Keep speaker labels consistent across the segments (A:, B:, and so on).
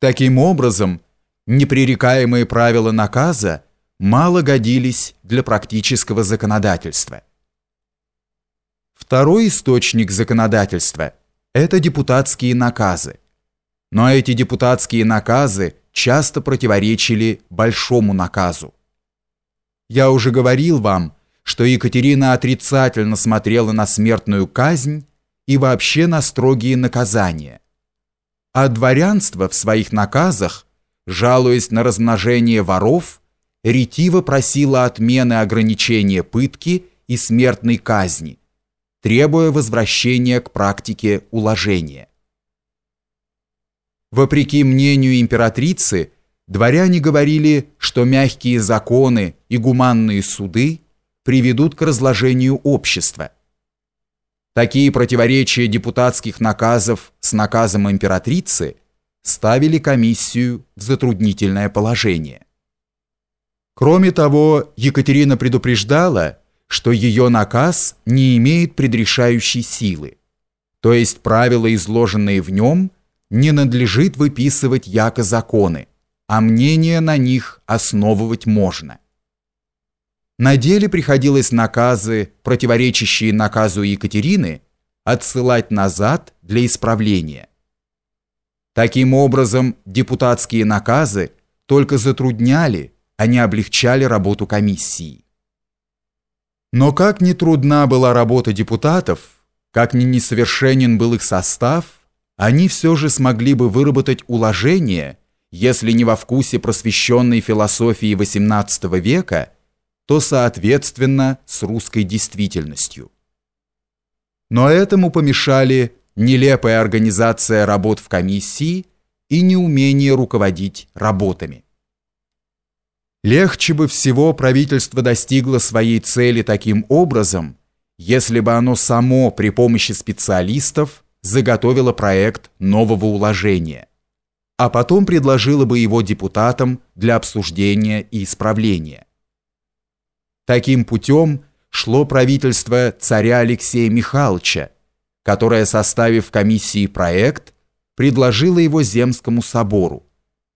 A: Таким образом, непререкаемые правила наказа мало годились для практического законодательства. Второй источник законодательства – это депутатские наказы. Но эти депутатские наказы часто противоречили большому наказу. Я уже говорил вам, что Екатерина отрицательно смотрела на смертную казнь и вообще на строгие наказания. А дворянство в своих наказах, жалуясь на размножение воров, ретиво просило отмены ограничения пытки и смертной казни, требуя возвращения к практике уложения. Вопреки мнению императрицы, дворяне говорили, что мягкие законы и гуманные суды приведут к разложению общества. Такие противоречия депутатских наказов с наказом императрицы ставили комиссию в затруднительное положение. Кроме того, Екатерина предупреждала, что ее наказ не имеет предрешающей силы, то есть правила, изложенные в нем – не надлежит выписывать яко законы, а мнение на них основывать можно. На деле приходилось наказы, противоречащие наказу Екатерины, отсылать назад для исправления. Таким образом, депутатские наказы только затрудняли, а не облегчали работу комиссии. Но как ни трудна была работа депутатов, как ни несовершенен был их состав – они все же смогли бы выработать уложение, если не во вкусе просвещенной философии XVIII века, то соответственно с русской действительностью. Но этому помешали нелепая организация работ в комиссии и неумение руководить работами. Легче бы всего правительство достигло своей цели таким образом, если бы оно само при помощи специалистов заготовила проект нового уложения, а потом предложила бы его депутатам для обсуждения и исправления. Таким путем шло правительство царя Алексея Михайловича, которое, составив комиссии проект, предложило его Земскому собору,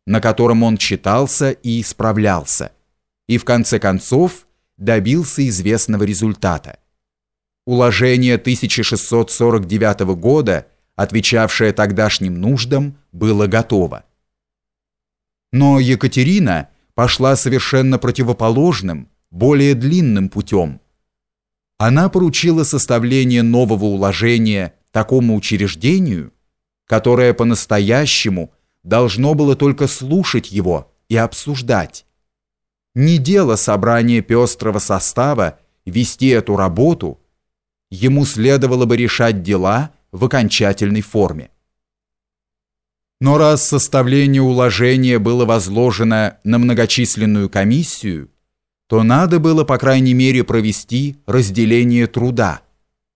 A: на котором он читался и исправлялся, и в конце концов добился известного результата. Уложение 1649 года, отвечавшее тогдашним нуждам, было готово. Но Екатерина пошла совершенно противоположным, более длинным путем. Она поручила составление нового уложения такому учреждению, которое по-настоящему должно было только слушать его и обсуждать. Не дело собрания пестрого состава вести эту работу – ему следовало бы решать дела в окончательной форме. Но раз составление уложения было возложено на многочисленную комиссию, то надо было, по крайней мере, провести разделение труда,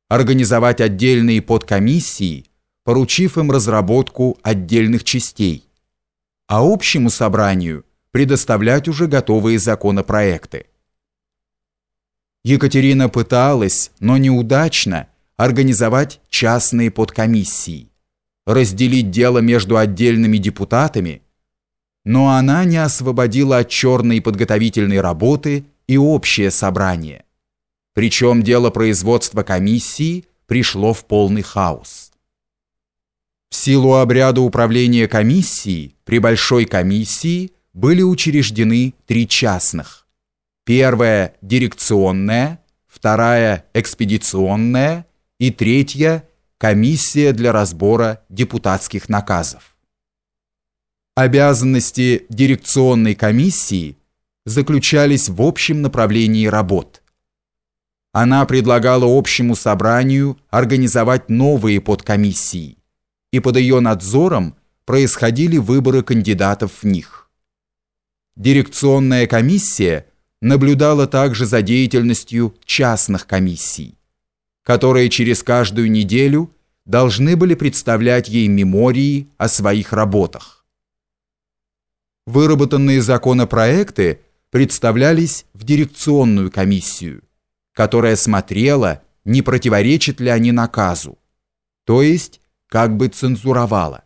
A: организовать отдельные подкомиссии, поручив им разработку отдельных частей, а общему собранию предоставлять уже готовые законопроекты. Екатерина пыталась, но неудачно, организовать частные подкомиссии, разделить дело между отдельными депутатами, но она не освободила от черной подготовительной работы и общее собрание. Причем дело производства комиссии пришло в полный хаос. В силу обряда управления комиссией при большой комиссии были учреждены три частных – Первая – дирекционная, вторая – экспедиционная и третья – комиссия для разбора депутатских наказов. Обязанности дирекционной комиссии заключались в общем направлении работ. Она предлагала общему собранию организовать новые подкомиссии, и под ее надзором происходили выборы кандидатов в них. Дирекционная комиссия – наблюдала также за деятельностью частных комиссий, которые через каждую неделю должны были представлять ей мемории о своих работах. Выработанные законопроекты представлялись в дирекционную комиссию, которая смотрела, не противоречат ли они наказу, то есть как бы цензуровала.